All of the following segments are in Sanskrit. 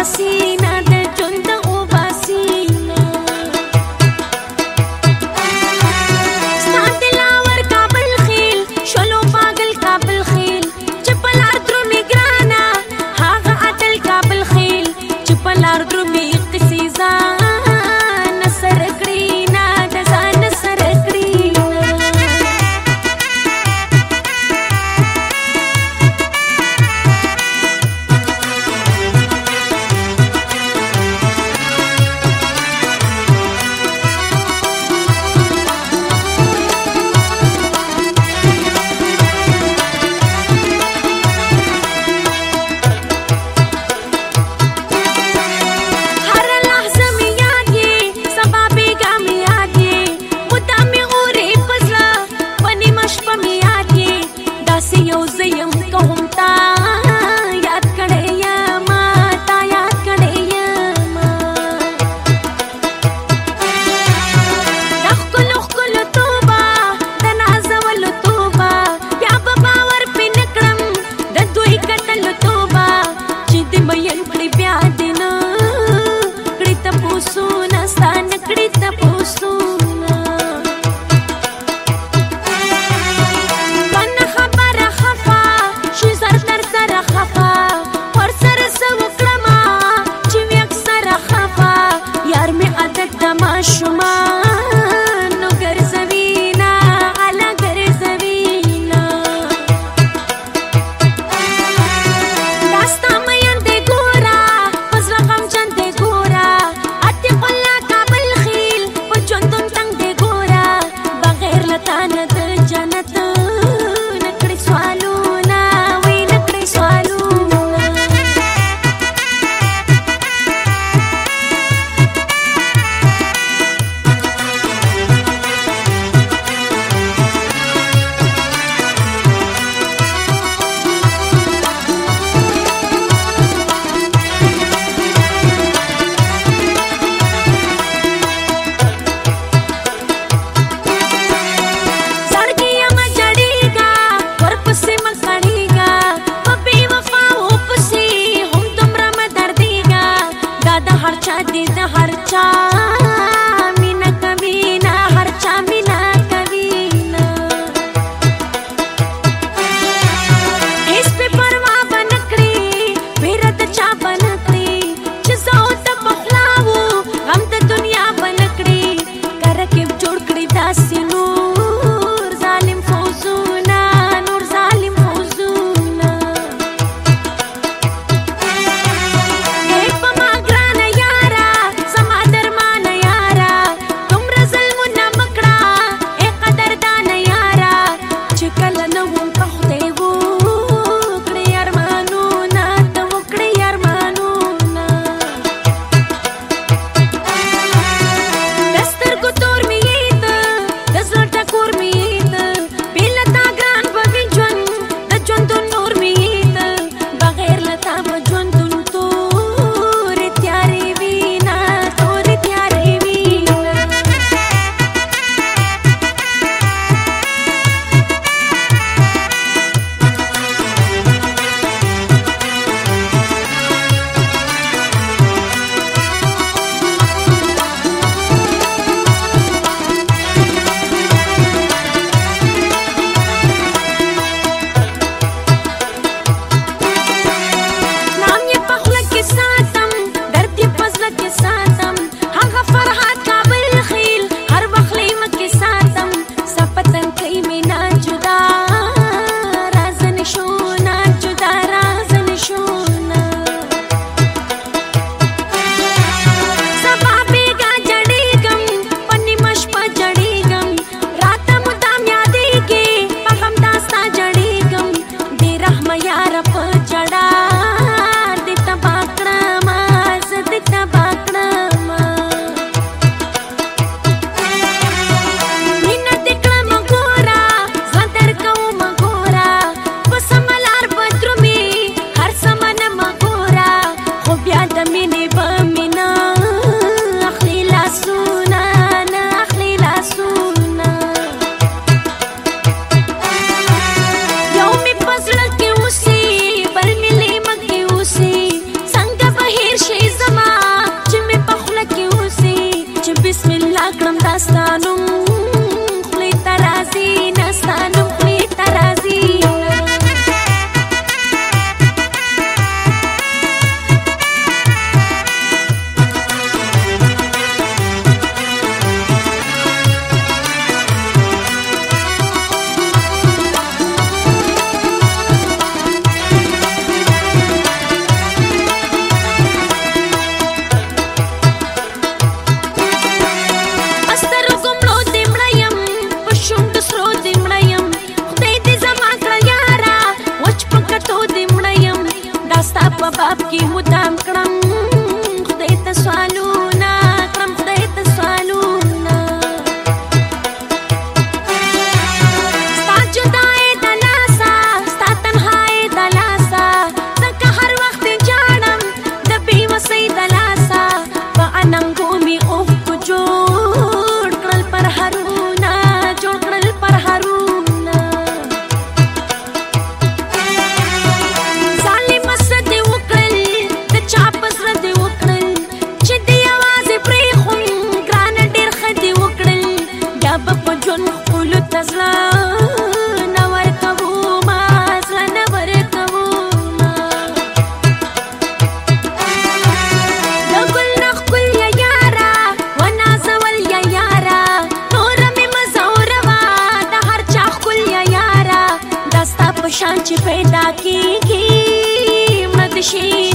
así हर चार बाप की मुदाम कड़म। परि ता मदशी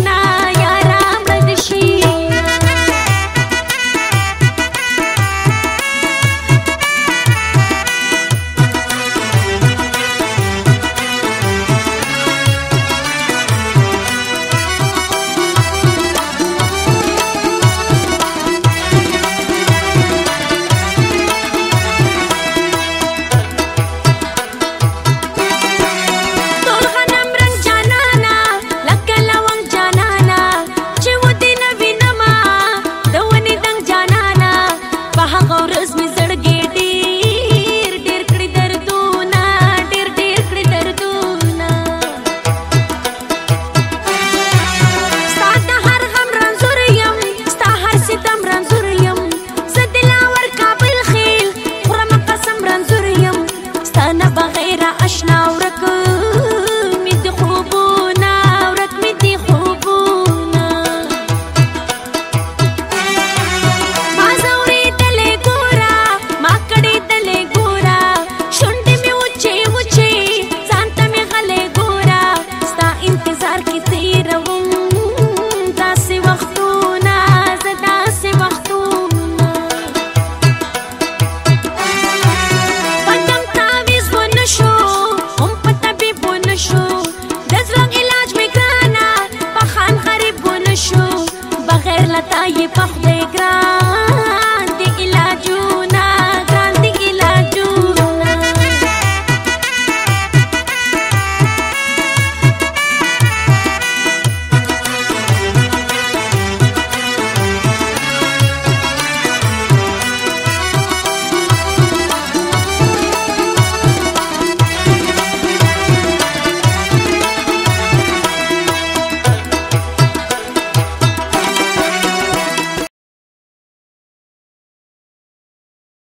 اشنا ورکه تا یې په خدای